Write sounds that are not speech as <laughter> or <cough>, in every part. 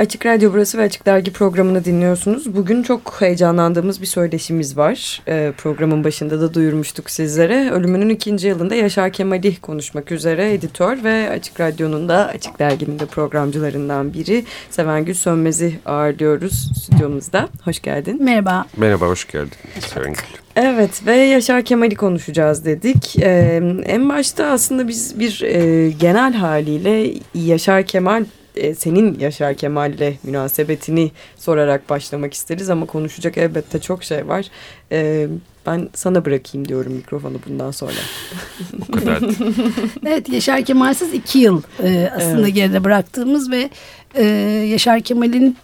Açık Radyo burası ve Açık Dergi programını dinliyorsunuz. Bugün çok heyecanlandığımız bir söyleşimiz var. Ee, programın başında da duyurmuştuk sizlere. Ölümünün ikinci yılında Yaşar Kemal'i konuşmak üzere editör ve Açık Radyo'nun da Açık Dergi'nin de programcılarından biri Sevengül Sönmez'i ağırlıyoruz stüdyomuzda. Hoş geldin. Merhaba. Merhaba, hoş geldin Sevengül. Evet ve Yaşar Kemal'i konuşacağız dedik. Ee, en başta aslında biz bir e, genel haliyle Yaşar Kemal e, senin Yaşar Kemal'le münasebetini sorarak başlamak isteriz ama konuşacak elbette çok şey var. E, ben sana bırakayım diyorum mikrofonu bundan sonra. <laughs> Bu kadar. evet Yaşar Kemal'siz iki yıl e, aslında evet. geride bıraktığımız ve e, Yaşar Kemal'in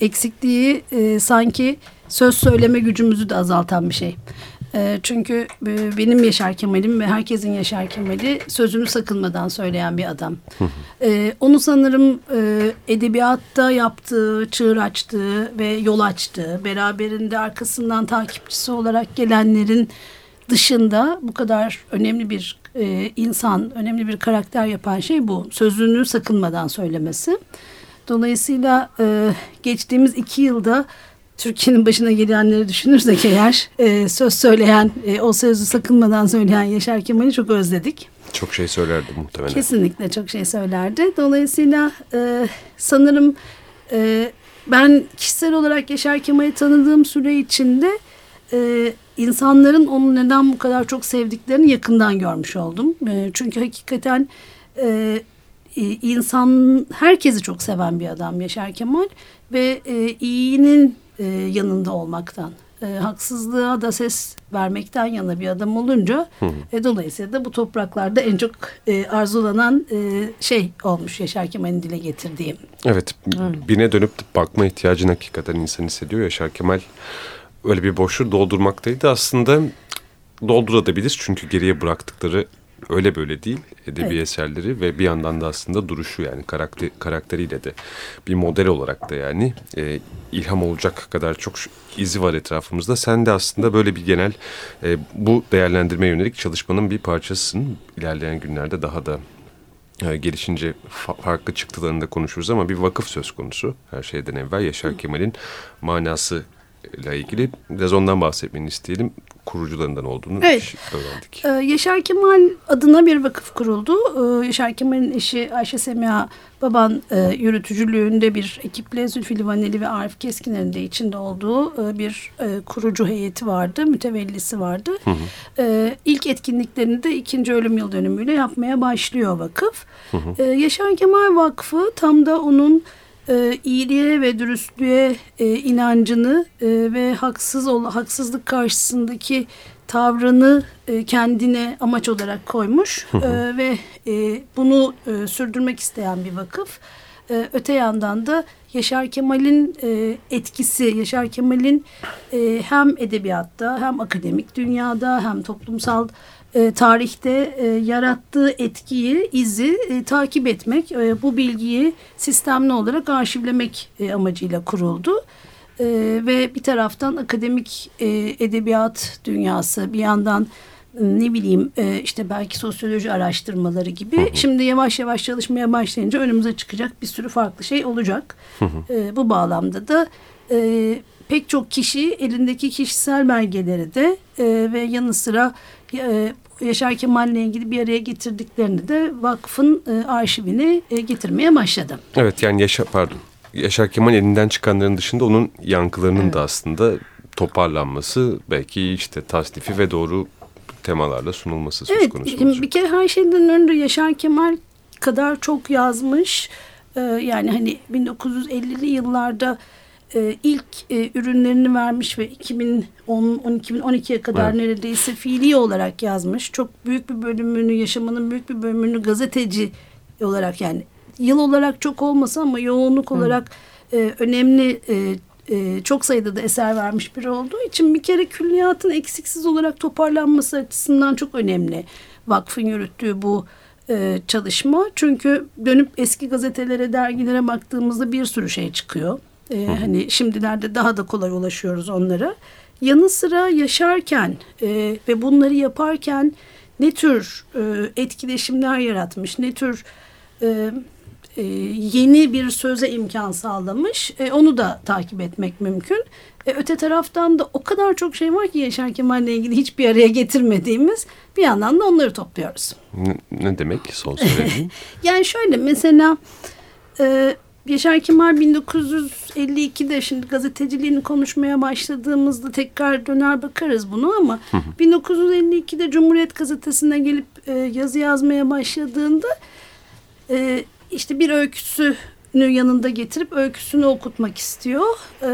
eksikliği e, sanki söz söyleme gücümüzü de azaltan bir şey. E, çünkü e, benim Yaşar Kemal'im ve herkesin Yaşar Kemal'i sözünü sakınmadan söyleyen bir adam. e, onu sanırım e, edebiyatta yaptığı, çığır açtığı ve yol açtığı, beraberinde arkasından takipçisi olarak gelenlerin dışında bu kadar önemli bir e, insan, önemli bir karakter yapan şey bu. Sözünü sakınmadan söylemesi. Dolayısıyla e, geçtiğimiz iki yılda Türkiye'nin başına gelenleri düşünürsek eğer e, söz söyleyen, e, o sözü sakınmadan söyleyen Yaşar Kemal'i çok özledik. Çok şey söylerdi muhtemelen. Kesinlikle çok şey söylerdi. Dolayısıyla e, sanırım e, ben kişisel olarak Yaşar Kemal'i tanıdığım süre içinde e, insanların onu neden bu kadar çok sevdiklerini yakından görmüş oldum. E, çünkü hakikaten e, insan herkesi çok seven bir adam Yaşar Kemal ve e, iyinin e, yanında olmaktan, e, haksızlığa da ses vermekten yana bir adam olunca e, dolayısıyla da bu topraklarda en çok e, arzulanan e, şey olmuş Yaşar Kemal'in dile getirdiğim. Evet, hmm. birine dönüp bakma ihtiyacını hakikaten insan hissediyor. Yaşar Kemal öyle bir boşluğu doldurmaktaydı. Aslında doldurabilir çünkü geriye bıraktıkları öyle böyle değil edebi evet. eserleri ve bir yandan da aslında duruşu yani karakter, karakteriyle de bir model olarak da yani e, ilham olacak kadar çok izi var etrafımızda. Sen de aslında böyle bir genel e, bu değerlendirmeye yönelik çalışmanın bir parçasısın. İlerleyen günlerde daha da e, gelişince fa farklı çıktılarını da konuşuruz ama bir vakıf söz konusu her şeyden evvel Yaşar Kemal'in manası ile ilgili biraz ondan bahsetmeni isteyelim kurucularından olduğunu evet. öğrendik. Ee, Yaşar Kemal adına bir vakıf kuruldu. Ee, Yaşar Kemal'in eşi Ayşe Semiha Baban e, yürütücülüğünde bir ekiple Zülfü Livaneli ve Arif Keskiner'in de içinde olduğu e, bir e, kurucu heyeti vardı. Mütevellisi vardı. Hı hı. E, ilk etkinliklerini de ikinci ölüm yıl dönümüyle yapmaya başlıyor vakıf. Hı hı. E, Yaşar Kemal Vakfı tam da onun e, iyiliğe ve dürüstlüğe e, inancını e, ve haksız ol, haksızlık karşısındaki tavrını e, kendine amaç olarak koymuş e, ve e, bunu e, sürdürmek isteyen bir vakıf. E, öte yandan da Yaşar Kemal'in e, etkisi, Yaşar Kemal'in e, hem edebiyatta hem akademik dünyada hem toplumsal e, tarihte e, yarattığı etkiyi, izi e, takip etmek, e, bu bilgiyi sistemli olarak arşivlemek e, amacıyla kuruldu. E, ve bir taraftan akademik e, edebiyat dünyası, bir yandan e, ne bileyim e, işte belki sosyoloji araştırmaları gibi. Hı hı. Şimdi yavaş yavaş çalışmaya başlayınca önümüze çıkacak bir sürü farklı şey olacak. Hı hı. E, bu bağlamda da pek çok kişi elindeki kişisel belgeleri de e, ve yanı sıra e, Yaşar Kemal'le ilgili bir araya getirdiklerini de vakfın e, arşivine e, getirmeye başladı. Evet yani Yaşar pardon. Yaşar Kemal elinden çıkanların dışında onun yankılarının evet. da aslında toparlanması belki işte tasnifi ve doğru temalarla sunulması söz evet, konusu olacak. Bir kere her şeyden önce Yaşar Kemal kadar çok yazmış. Ee, yani hani 1950'li yıllarda e, ilk e, ürünlerini vermiş ve 2010 2012'ye kadar evet. neredeyse fiili olarak yazmış. Çok büyük bir bölümünü, yaşamının büyük bir bölümünü gazeteci olarak yani yıl olarak çok olmasa ama yoğunluk olarak e, önemli e, e, çok sayıda da eser vermiş biri olduğu için bir kere külliyatın eksiksiz olarak toparlanması açısından çok önemli. Vakfın yürüttüğü bu e, çalışma. Çünkü dönüp eski gazetelere, dergilere baktığımızda bir sürü şey çıkıyor. E, hani şimdilerde daha da kolay ulaşıyoruz onlara. Yanı sıra yaşarken e, ve bunları yaparken ne tür e, etkileşimler yaratmış, ne tür e, e, yeni bir söze imkan sağlamış. E, onu da takip etmek mümkün. E, öte taraftan da o kadar çok şey var ki Yaşar Kemal'le ilgili hiçbir araya getirmediğimiz bir yandan da onları topluyoruz. Ne, ne demek son söylediğin? <laughs> yani şöyle mesela e, Yaşar Kemal 1952'de şimdi gazeteciliğini konuşmaya başladığımızda tekrar döner bakarız bunu ama 1952'de Cumhuriyet Gazetesi'ne gelip e, yazı yazmaya başladığında e, işte bir öyküsünü yanında getirip öyküsünü okutmak istiyor. E,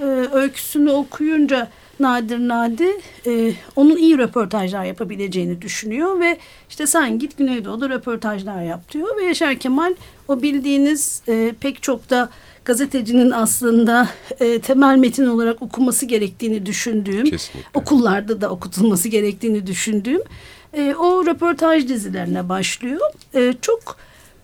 e, öyküsünü okuyunca Nadir Nadi e, onun iyi röportajlar yapabileceğini düşünüyor ve işte sen git Güneydoğu'da röportajlar yap diyor ve Yaşar Kemal o bildiğiniz e, pek çok da gazetecinin aslında e, temel metin olarak okuması gerektiğini düşündüğüm, Kesinlikle. okullarda da okutulması gerektiğini düşündüğüm e, o röportaj dizilerine başlıyor. E, çok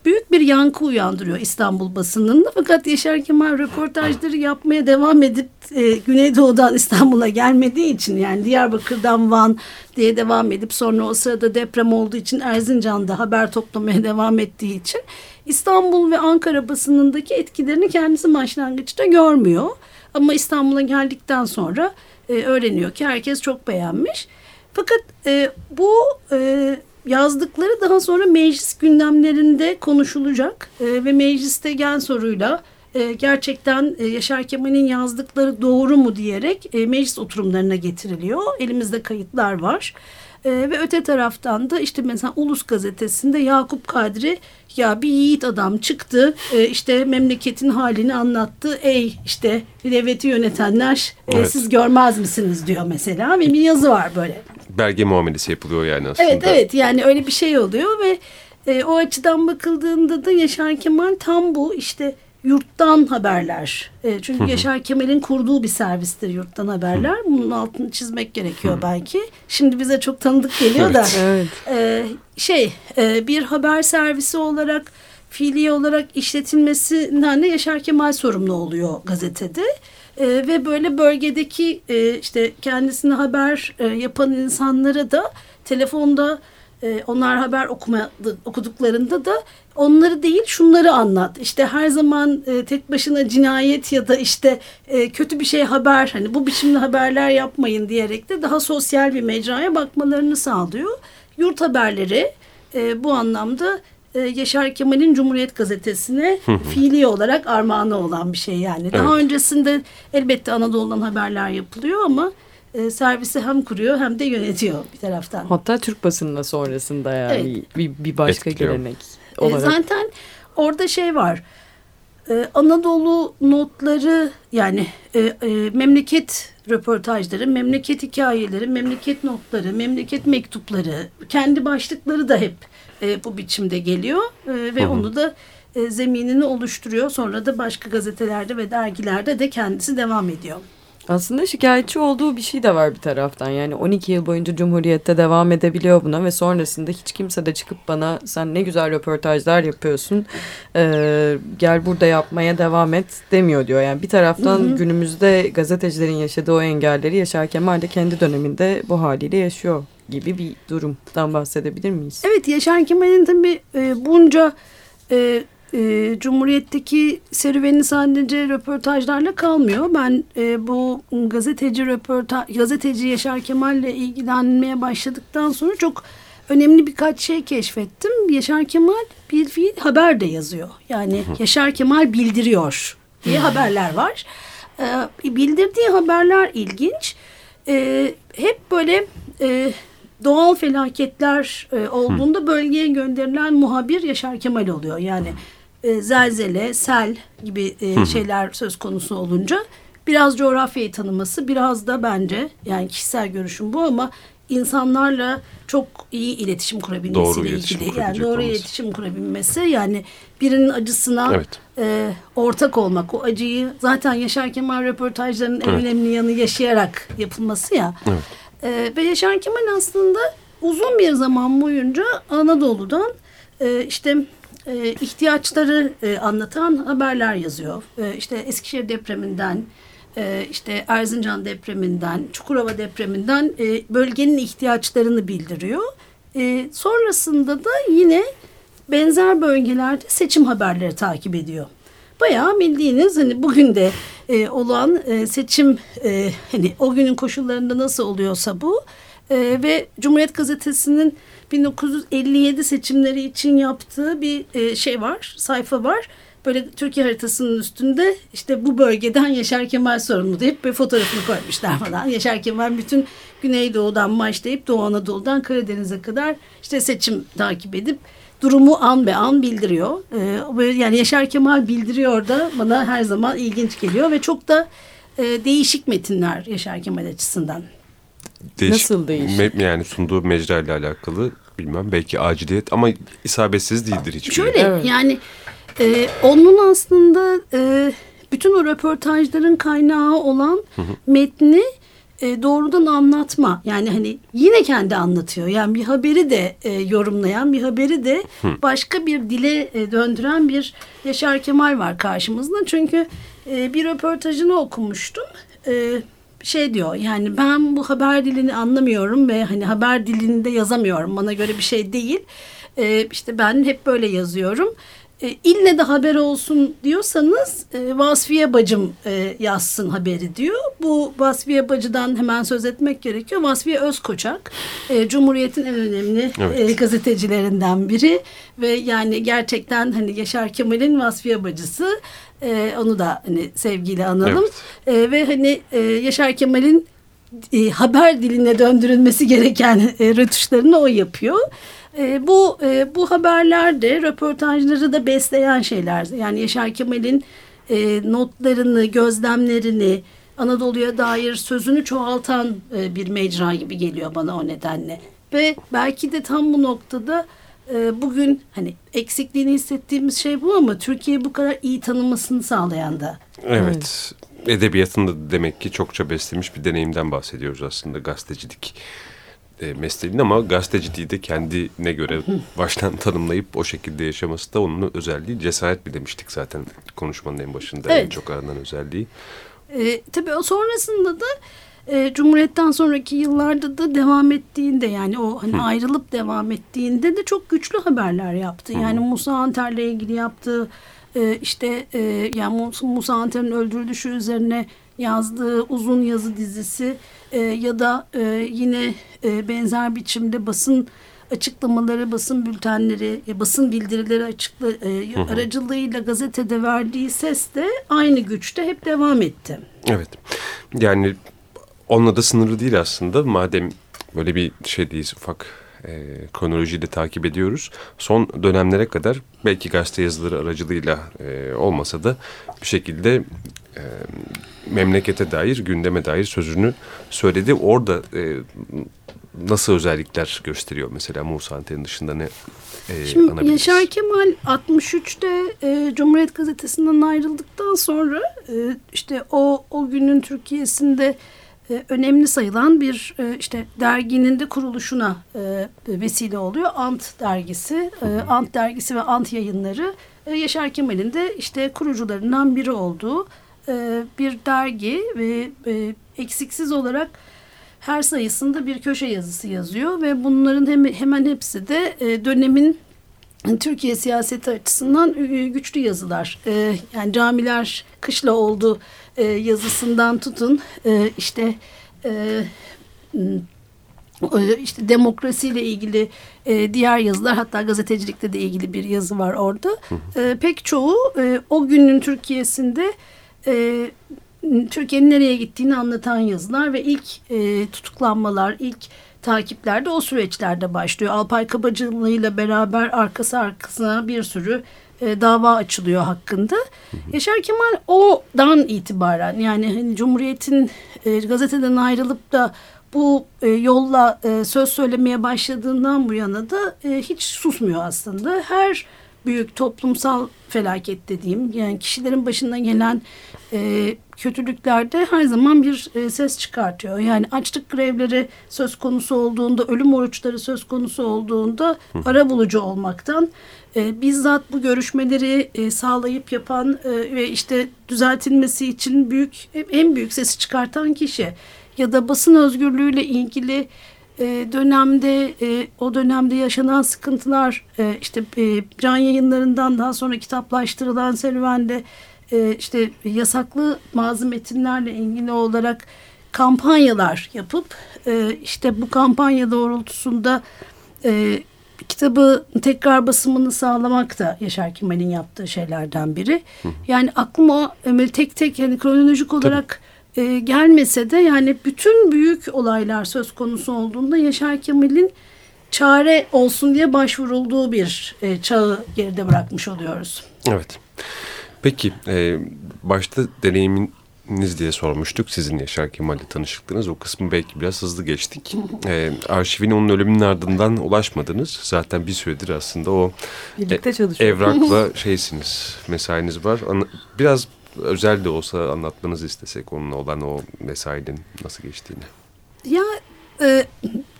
büyük bir yankı uyandırıyor İstanbul basınında. Fakat Yaşar Kemal röportajları yapmaya devam edip e, Güneydoğu'dan İstanbul'a gelmediği için yani Diyarbakır'dan Van diye devam edip sonra o sırada deprem olduğu için Erzincan'da haber toplamaya devam ettiği için İstanbul ve Ankara basınındaki etkilerini kendisi başlangıçta görmüyor. Ama İstanbul'a geldikten sonra e, öğreniyor ki herkes çok beğenmiş. Fakat e, bu e, yazdıkları daha sonra meclis gündemlerinde konuşulacak e, ve mecliste gen soruyla e, gerçekten e, Yaşar Kemal'in yazdıkları doğru mu diyerek e, meclis oturumlarına getiriliyor. Elimizde kayıtlar var. E, ve öte taraftan da işte mesela Ulus gazetesinde Yakup Kadri ya bir yiğit adam çıktı e, işte memleketin halini anlattı. Ey işte devleti yönetenler e, Evet. siz görmez misiniz diyor mesela ve bir yazı var böyle. Belge muamelesi yapılıyor yani aslında. Evet evet yani öyle bir şey oluyor ve e, o açıdan bakıldığında da Yaşar Kemal tam bu işte yurttan haberler. E, çünkü Yaşar Kemal'in kurduğu bir servistir yurttan haberler. Bunun altını çizmek gerekiyor belki. Şimdi bize çok tanıdık geliyor da. Evet. E, şey e, bir haber servisi olarak fiili olarak işletilmesinden de Yaşar Kemal sorumlu oluyor gazetede. E, ve böyle bölgedeki e, işte kendisine haber e, yapan insanlara da telefonda e, onlar haber okumadı, okuduklarında da onları değil şunları anlat. İşte her zaman e, tek başına cinayet ya da işte e, kötü bir şey haber hani bu biçimde haberler yapmayın diyerek de daha sosyal bir mecraya bakmalarını sağlıyor. Yurt haberleri e, bu anlamda e, Yaşar Kemal'in Cumhuriyet Gazetesi'ne fiili olarak armağanı olan bir şey yani. Daha Evet. öncesinde elbette Anadolu'dan haberler yapılıyor ama e, servisi hem kuruyor hem de yönetiyor bir taraftan. Hatta Türk basınına sonrasında yani bir, bir başka Etkiliyor. gelenek E, olarak. zaten orada şey var. E, Anadolu notları yani e, e, memleket röportajları, memleket hikayeleri, memleket notları, memleket mektupları, kendi başlıkları da hep e, bu biçimde geliyor E, ve onu da e, zeminini oluşturuyor. Sonra da başka gazetelerde ve dergilerde de kendisi devam ediyor. Aslında şikayetçi olduğu bir şey de var bir taraftan. Yani 12 yıl boyunca Cumhuriyet'te devam edebiliyor buna ve sonrasında hiç kimse de çıkıp bana sen ne güzel röportajlar yapıyorsun ee, gel burada yapmaya devam et demiyor diyor. Yani bir taraftan günümüzde gazetecilerin yaşadığı o engelleri Yaşar Kemal de kendi döneminde bu haliyle yaşıyor gibi bir durumdan bahsedebilir miyiz? Evet Yaşar Kemal'in tabii e, bunca e, e, Cumhuriyet'teki serüveni sadece röportajlarla kalmıyor. Ben e, bu gazeteci röportaj, gazeteci Yaşar Kemal'le ilgilenmeye başladıktan sonra çok önemli birkaç şey keşfettim. Yaşar Kemal bir fiil haber de yazıyor. Yani Yaşar Kemal bildiriyor diye haberler var. E, bildirdiği haberler ilginç. E, hep böyle e, doğal felaketler e, olduğunda bölgeye gönderilen muhabir Yaşar Kemal oluyor. Yani e, zelzele, sel gibi e, şeyler söz konusu olunca biraz coğrafyayı tanıması, biraz da bence yani kişisel görüşüm bu ama insanlarla çok iyi iletişim kurabilmesiyle Doğru iletişim ilgili. Yani doğru olması. iletişim kurabilmesi yani birinin acısına Evet. e, ortak olmak, o acıyı zaten Yaşar Kemal röportajlarının en Evet. önemli yanı yaşayarak yapılması ya. Evet. E, ve Yaşar Kemal aslında uzun bir zaman boyunca Anadolu'dan e, işte e, ihtiyaçları e, anlatan haberler yazıyor. E, işte Eskişehir depreminden, e, işte Erzincan depreminden, Çukurova depreminden e, bölgenin ihtiyaçlarını bildiriyor. E, sonrasında da yine benzer bölgelerde seçim haberleri takip ediyor. Bayağı bildiğiniz hani bugün de e, olan e, seçim e, hani o günün koşullarında nasıl oluyorsa bu e, ve Cumhuriyet Gazetesi'nin 1957 seçimleri için yaptığı bir e, şey var, sayfa var. Böyle Türkiye haritasının üstünde işte bu bölgeden Yaşar Kemal sorumlu deyip bir fotoğrafını koymuşlar falan. Yaşar Kemal bütün Güneydoğu'dan başlayıp Doğu Anadolu'dan Karadeniz'e kadar işte seçim takip edip durumu an be an bildiriyor. Ee, yani Yaşar Kemal bildiriyor da bana her zaman ilginç geliyor ve çok da e, değişik metinler Yaşar Kemal açısından. Değişik, Nasıl değişik? Me, yani sunduğu mecra ile alakalı bilmem belki aciliyet ama isabetsiz değildir hiçbir. Şöyle evet. yani e, onun aslında e, bütün o röportajların kaynağı olan hı hı. metni e, doğrudan anlatma. Yani hani yine kendi anlatıyor. Yani bir haberi de e, yorumlayan, bir haberi de başka bir dile e, döndüren bir Yaşar Kemal var karşımızda. Çünkü e, bir röportajını okumuştum. E, şey diyor yani ben bu haber dilini anlamıyorum ve hani haber dilinde yazamıyorum. Bana göre bir şey değil. E, işte ben hep böyle yazıyorum e, ille de haber olsun diyorsanız e, Vasfiye Bacım e, yazsın haberi diyor. Bu Vasfiye Bacı'dan hemen söz etmek gerekiyor. Vasfiye Özkoçak e, Cumhuriyet'in en önemli evet. e, gazetecilerinden biri ve yani gerçekten hani Yaşar Kemal'in Vasfiye Bacısı e, onu da hani sevgiyle analım evet. e, ve hani e, Yaşar Kemal'in e, haber diline döndürülmesi gereken e, rötuşlarını o yapıyor. E, bu e, bu haberlerde röportajları da besleyen şeyler. Yani Yaşar Kemal'in e, notlarını, gözlemlerini, Anadolu'ya dair sözünü çoğaltan e, bir mecra gibi geliyor bana o nedenle. Ve belki de tam bu noktada e, bugün hani eksikliğini hissettiğimiz şey bu ama Türkiye bu kadar iyi tanımasını sağlayan da. Evet. Edebiyatında demek ki çokça beslemiş bir deneyimden bahsediyoruz aslında gazetecilik e, mesleğinin ama gazeteciliği de kendine göre <laughs> baştan tanımlayıp o şekilde yaşaması da onun özelliği. Cesaret bir demiştik zaten konuşmanın en başında evet. en çok aranan özelliği. E, tabii o sonrasında da e, Cumhuriyet'ten sonraki yıllarda da devam ettiğinde yani o hani Hı. ayrılıp devam ettiğinde de çok güçlü haberler yaptı. Yani Hı. Musa Anter'le ilgili yaptığı e, işte e, yani Musa Anter'in öldürülüşü üzerine yazdığı uzun yazı dizisi e, ya da e, yine e, benzer biçimde basın açıklamaları, basın bültenleri, e, basın bildirileri açıkla, e, hı hı. aracılığıyla gazetede verdiği ses de aynı güçte hep devam etti. Evet. Yani onunla da sınırlı değil aslında. Madem böyle bir şey değil ufak e, kronolojiyi de takip ediyoruz. Son dönemlere kadar belki gazete yazıları aracılığıyla e, olmasa da bir şekilde e, memlekete dair, gündeme dair sözünü söyledi. Orada e, nasıl özellikler gösteriyor mesela Musa Anten'in dışında ne e, Şimdi Yaşar Kemal 63'te e, Cumhuriyet Gazetesi'nden ayrıldıktan sonra e, işte o o günün Türkiye'sinde e, önemli sayılan bir e, işte derginin de kuruluşuna e, vesile oluyor. Ant dergisi, e, Ant dergisi ve Ant yayınları e, Yaşar Kemal'in de işte kurucularından biri olduğu e, bir dergi ve e, eksiksiz olarak her sayısında bir köşe yazısı yazıyor ve bunların hem, hemen hepsi de e, dönemin Türkiye siyaseti açısından güçlü yazılar. E, yani camiler kışla oldu e, yazısından tutun e, işte e, işte demokrasiyle ilgili e, diğer yazılar hatta gazetecilikte de ilgili bir yazı var orada. E, pek çoğu e, o günün Türkiye'sinde e, Türkiye'nin nereye gittiğini anlatan yazılar ve ilk e, tutuklanmalar, ilk takipler de o süreçlerde başlıyor. Alpay Kabacılı ile beraber arkası arkasına bir sürü e, dava açılıyor hakkında. Hı hı. Yaşar Kemal o'dan itibaren yani hani Cumhuriyet'in e, gazeteden ayrılıp da bu e, yolla e, söz söylemeye başladığından bu yana da e, hiç susmuyor aslında. Her büyük toplumsal felaket dediğim yani kişilerin başına gelen e, kötülüklerde her zaman bir e, ses çıkartıyor. Yani açlık grevleri söz konusu olduğunda, ölüm oruçları söz konusu olduğunda ara bulucu olmaktan e, bizzat bu görüşmeleri e, sağlayıp yapan e, ve işte düzeltilmesi için büyük en büyük sesi çıkartan kişi ya da basın özgürlüğüyle ilgili e, dönemde e, o dönemde yaşanan sıkıntılar e, işte e, can yayınlarından daha sonra kitaplaştırılan serüvende e, işte yasaklı bazı metinlerle ilgili olarak kampanyalar yapıp e, işte bu kampanya doğrultusunda e, kitabı tekrar basımını sağlamak da Yaşar Kemal'in yaptığı şeylerden biri. Yani aklıma öyle tek tek yani kronolojik olarak e, gelmese de yani bütün büyük olaylar söz konusu olduğunda Yaşar Kemal'in çare olsun diye başvurulduğu bir e, çağı geride bırakmış oluyoruz. Evet. Peki e, başta deneyiminiz diye sormuştuk sizin Yaşar Kemal'le tanışıklığınız. O kısmı belki biraz hızlı geçtik. E, arşivine onun ölümünün ardından ulaşmadınız. Zaten bir süredir aslında o Birlikte e, evrakla <laughs> şeysiniz, mesainiz var. Ana- Biraz özel de olsa anlatmanızı istesek onunla olan o mesainin nasıl geçtiğini. Ya e,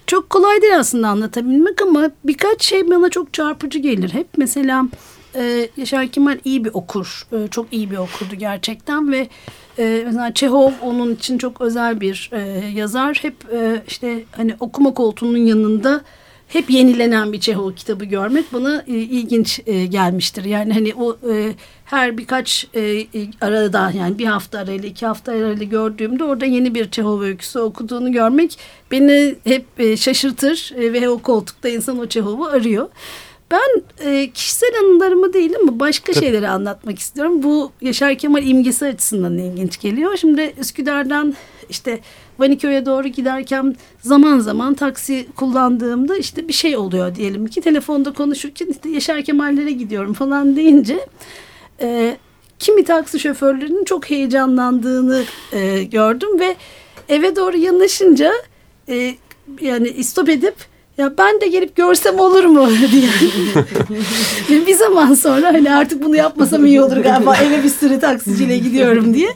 çok kolay değil aslında anlatabilmek ama birkaç şey bana çok çarpıcı gelir. Hep mesela e, Yaşar Kemal iyi bir okur. E, çok iyi bir okurdu gerçekten ve e, mesela Çehov onun için çok özel bir e, yazar. Hep e, işte hani okuma koltuğunun yanında hep yenilenen bir Çehov kitabı görmek bana e, ilginç e, gelmiştir. Yani hani o e, her birkaç e, e, arada yani bir hafta arayla iki hafta arayla gördüğümde orada yeni bir Çehov öyküsü okuduğunu görmek beni hep e, şaşırtır e, ve o koltukta insan o Çehov'u arıyor. Ben e, kişisel anılarımı değil ama başka şeyleri anlatmak istiyorum. Bu Yaşar Kemal imgesi açısından ilginç geliyor. Şimdi Üsküdar'dan işte Vaniköy'e doğru giderken zaman zaman taksi kullandığımda işte bir şey oluyor diyelim ki telefonda konuşurken işte Yaşar Kemal'lere gidiyorum falan deyince e, kimi taksi şoförlerinin çok heyecanlandığını e, gördüm ve eve doğru yanaşınca e, yani istop edip ya ben de gelip görsem olur mu <laughs> diye. Bir zaman sonra hani artık bunu yapmasam iyi olur galiba eve bir sürü taksiciyle gidiyorum diye.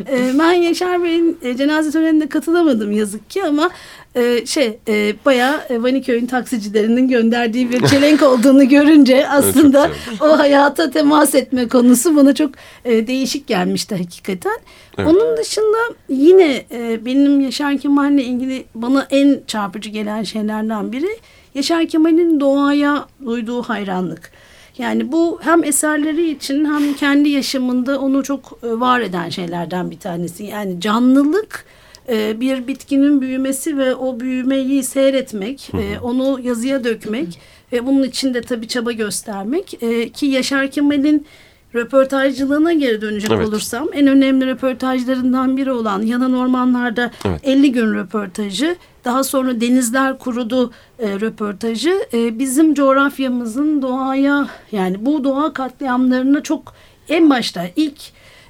E, ben Yaşar Bey'in e, cenaze törenine katılamadım yazık ki ama e, şey e, bayağı e, Vaniköy'ün taksicilerinin gönderdiği bir çelenk olduğunu görünce aslında o hayata temas etme konusu bana çok e, değişik gelmişti hakikaten. Evet. Onun dışında yine e, benim Yaşar Kemal'le ilgili bana en çarpıcı gelen şeylerden biri Yaşar Kemal'in doğaya duyduğu hayranlık. Yani bu hem eserleri için hem kendi yaşamında onu çok e, var eden şeylerden bir tanesi. Yani canlılık e, bir bitkinin büyümesi ve o büyümeyi seyretmek, e, onu yazıya dökmek ve bunun için de tabii çaba göstermek E, ki Yaşar Kemal'in röportajcılığına geri dönecek Evet. olursam en önemli röportajlarından biri olan Yanan Ormanlar'da Evet. 50 gün röportajı daha sonra Denizler Kurudu e, röportajı e, bizim coğrafyamızın doğaya yani bu doğa katliamlarına çok en başta ilk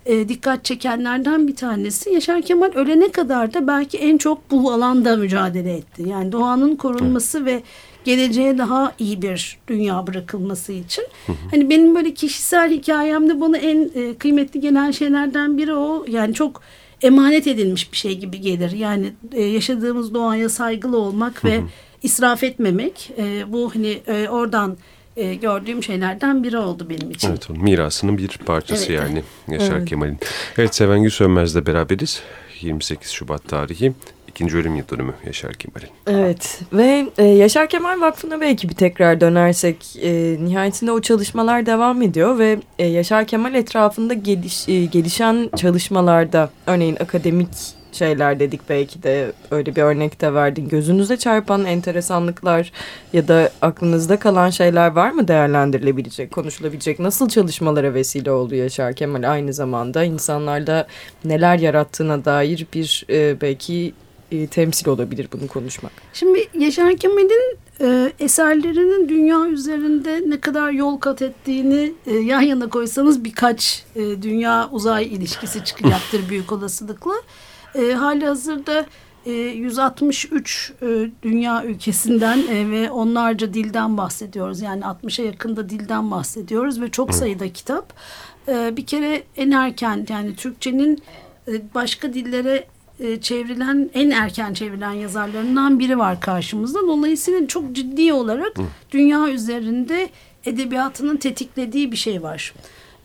e, dikkat çekenlerden bir tanesi. Yaşar Kemal ölene kadar da belki en çok bu alanda mücadele etti. Yani doğanın korunması ve geleceğe daha iyi bir dünya bırakılması için. Hani benim böyle kişisel hikayemde bana en e, kıymetli gelen şeylerden biri o. Yani çok emanet edilmiş bir şey gibi gelir. Yani e, yaşadığımız doğaya saygılı olmak ve israf etmemek. E, bu hani e, oradan e, gördüğüm şeylerden biri oldu benim için. Evet, onun mirasının bir parçası Evet. yani Yaşar Evet. Kemal'in. Evet, Seven Gül Sönmez'le beraberiz. 28 Şubat tarihi. ikinci ölüm yıl dönümü Yaşar Kemal'in. Evet ve e, Yaşar Kemal Vakfı'na belki bir tekrar dönersek e, nihayetinde o çalışmalar devam ediyor ve e, Yaşar Kemal etrafında geliş, e, gelişen çalışmalarda örneğin akademik şeyler dedik belki de öyle bir örnek de verdin. Gözünüze çarpan enteresanlıklar ya da aklınızda kalan şeyler var mı değerlendirilebilecek, konuşulabilecek? Nasıl çalışmalara vesile oldu Yaşar Kemal aynı zamanda insanlarda neler yarattığına dair bir e, belki e, temsil olabilir bunu konuşmak. Şimdi Yaşar Kemal'in e, eserlerinin dünya üzerinde ne kadar yol kat ettiğini e, yan yana koysanız birkaç e, dünya uzay ilişkisi çıkacaktır büyük olasılıkla. E, hali hazırda e, 163 e, dünya ülkesinden e, ve onlarca dilden bahsediyoruz. Yani 60'a yakında dilden bahsediyoruz ve çok sayıda kitap. E, bir kere en erken yani Türkçenin e, başka dillere e, çevrilen en erken çevrilen yazarlarından biri var karşımızda. Dolayısıyla çok ciddi olarak dünya üzerinde edebiyatının tetiklediği bir şey var.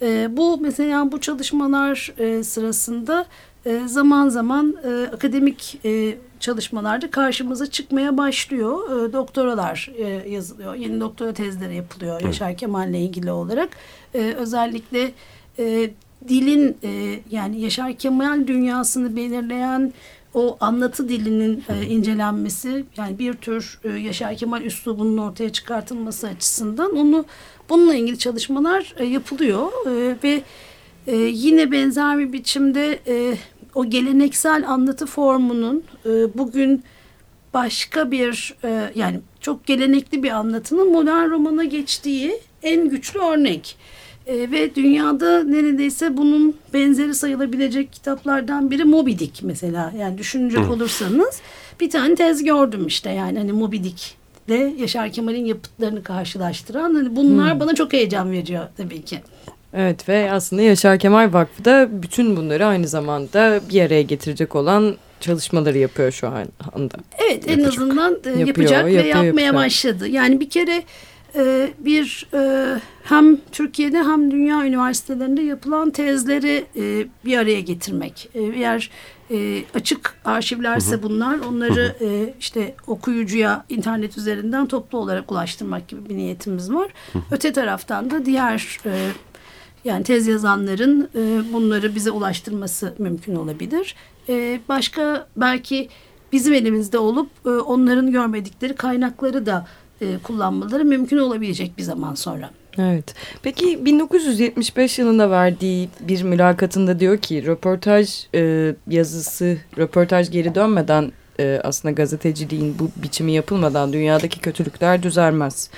E, bu mesela bu çalışmalar e, sırasında e, zaman zaman e, akademik e, çalışmalarda karşımıza çıkmaya başlıyor. E, doktoralar e, yazılıyor. Yeni doktora tezleri yapılıyor Yaşar Kemal'le ilgili olarak. E, özellikle e, dilin e, yani Yaşar Kemal dünyasını belirleyen o anlatı dilinin e, incelenmesi yani bir tür e, Yaşar Kemal üslubunun ortaya çıkartılması açısından onu bununla ilgili çalışmalar e, yapılıyor e, ve e, yine benzer bir biçimde e, o geleneksel anlatı formunun e, bugün başka bir e, yani çok gelenekli bir anlatının modern romana geçtiği en güçlü örnek. E, ve dünyada neredeyse bunun benzeri sayılabilecek kitaplardan biri Moby Dick mesela. Yani düşünecek olursanız bir tane tez gördüm işte yani hani Moby Dick de Yaşar Kemal'in yapıtlarını karşılaştıran. Hani bunlar Hı. bana çok heyecan veriyor tabii ki. Evet ve aslında Yaşar Kemal Vakfı da bütün bunları aynı zamanda bir araya getirecek olan çalışmaları yapıyor şu anda. Evet en azından e, yapıyor, yapacak yapıyor, ve yapmaya yapacak. başladı. Yani bir kere e, bir e, hem Türkiye'de hem dünya üniversitelerinde yapılan tezleri bir araya getirmek. Eğer açık arşivlerse bunlar onları işte okuyucuya internet üzerinden toplu olarak ulaştırmak gibi bir niyetimiz var. Öte taraftan da diğer yani tez yazanların e, bunları bize ulaştırması mümkün olabilir. E, başka belki bizim elimizde olup e, onların görmedikleri kaynakları da e, kullanmaları mümkün olabilecek bir zaman sonra. Evet. Peki 1975 yılında verdiği bir mülakatında diyor ki röportaj e, yazısı, röportaj geri dönmeden e, aslında gazeteciliğin bu biçimi yapılmadan dünyadaki kötülükler düzelmez.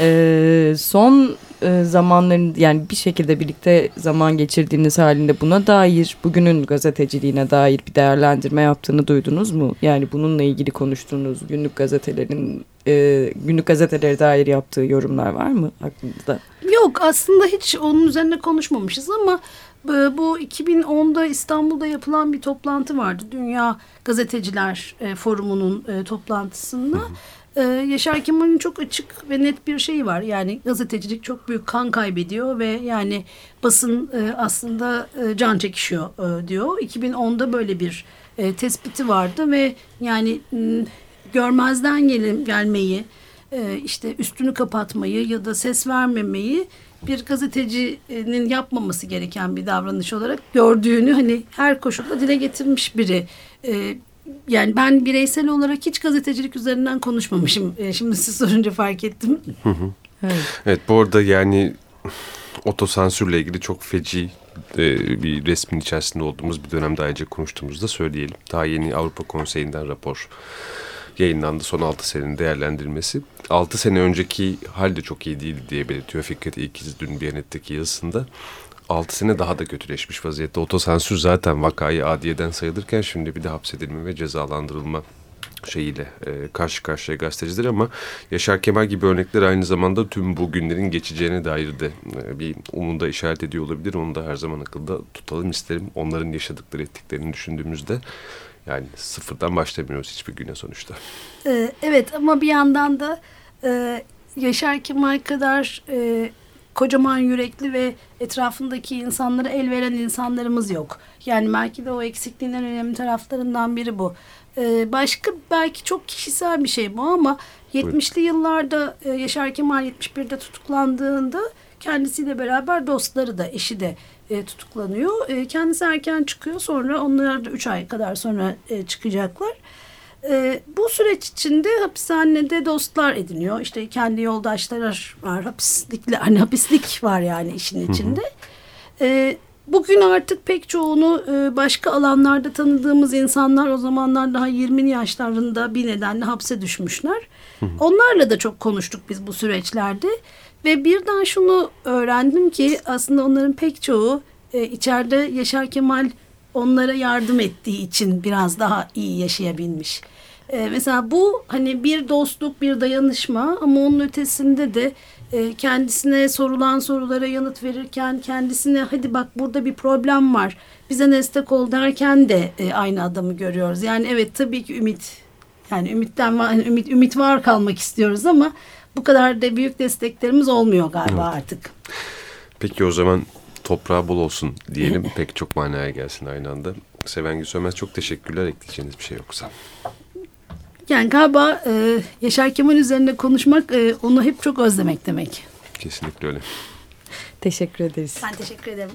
E, son e, zamanların yani bir şekilde birlikte zaman geçirdiğiniz halinde buna dair bugünün gazeteciliğine dair bir değerlendirme yaptığını duydunuz mu? Yani bununla ilgili konuştuğunuz günlük gazetelerin e, günlük gazetelere dair yaptığı yorumlar var mı aklınızda? Yok aslında hiç onun üzerine konuşmamışız ama e, bu 2010'da İstanbul'da yapılan bir toplantı vardı. Dünya Gazeteciler Forumu'nun toplantısında. Ee, Yaşar Kemal'in çok açık ve net bir şeyi var. Yani gazetecilik çok büyük kan kaybediyor ve yani basın e, aslında e, can çekişiyor e, diyor. 2010'da böyle bir e, tespiti vardı ve yani görmezden gelin, gelmeyi, e, işte üstünü kapatmayı ya da ses vermemeyi bir gazetecinin yapmaması gereken bir davranış olarak gördüğünü hani her koşulda dile getirmiş biri. E, yani ben bireysel olarak hiç gazetecilik üzerinden konuşmamışım. E, şimdi siz sorunca fark ettim. Evet. evet bu arada yani otosansürle ilgili çok feci e, bir resmin içerisinde olduğumuz bir dönemde ayrıca konuştuğumuzda söyleyelim. Daha yeni Avrupa Konseyi'nden rapor yayınlandı son 6 senenin değerlendirmesi. 6 sene önceki hal de çok iyi değildi diye belirtiyor Fikret İkiz dün Biyanet'teki yazısında. 6 sene daha da kötüleşmiş vaziyette. Otosansür zaten vakayı adiyeden sayılırken şimdi bir de hapsedilme ve cezalandırılma şeyiyle e, karşı karşıya gazeteciler ama Yaşar Kemal gibi örnekler aynı zamanda tüm bu günlerin geçeceğine dair de e, bir umunda işaret ediyor olabilir. Onu da her zaman akılda tutalım isterim. Onların yaşadıkları ettiklerini düşündüğümüzde yani sıfırdan başlamıyoruz hiçbir güne sonuçta. Ee, evet ama bir yandan da e, Yaşar Kemal kadar e, kocaman yürekli ve etrafındaki insanlara el veren insanlarımız yok. Yani belki de o eksikliğin en önemli taraflarından biri bu. Ee, başka belki çok kişisel bir şey bu ama 70'li yıllarda e, Yaşar Kemal 71'de tutuklandığında kendisiyle beraber dostları da eşi de e, tutuklanıyor. E, kendisi erken çıkıyor sonra onlar da 3 ay kadar sonra e, çıkacaklar. E, bu süreç içinde hapishanede dostlar ediniyor. İşte kendi yoldaşlar var. Hapislikle, hani hapislik var yani işin içinde. E, bugün artık pek çoğunu e, başka alanlarda tanıdığımız insanlar o zamanlar daha 20 yaşlarında bir nedenle hapse düşmüşler. Onlarla da çok konuştuk biz bu süreçlerde. Ve birden şunu öğrendim ki aslında onların pek çoğu e, içeride Yaşar Kemal onlara yardım ettiği için biraz daha iyi yaşayabilmiş. E, mesela bu hani bir dostluk, bir dayanışma ama onun ötesinde de e, kendisine sorulan sorulara yanıt verirken kendisine hadi bak burada bir problem var bize destek ol derken de e, aynı adamı görüyoruz. Yani evet tabii ki ümit yani ümitten var, yani ümit ümit var kalmak istiyoruz ama bu kadar da büyük desteklerimiz olmuyor galiba evet. artık. Peki o zaman toprağı bol olsun diyelim. <laughs> Pek çok manaya gelsin aynı anda. Seven Gül Sönmez çok teşekkürler. Ekleyeceğiniz bir şey yoksa. Yani galiba e, Yaşar Kemal üzerinde konuşmak e, onu hep çok özlemek demek. Kesinlikle öyle. Teşekkür ederiz. Ben teşekkür ederim.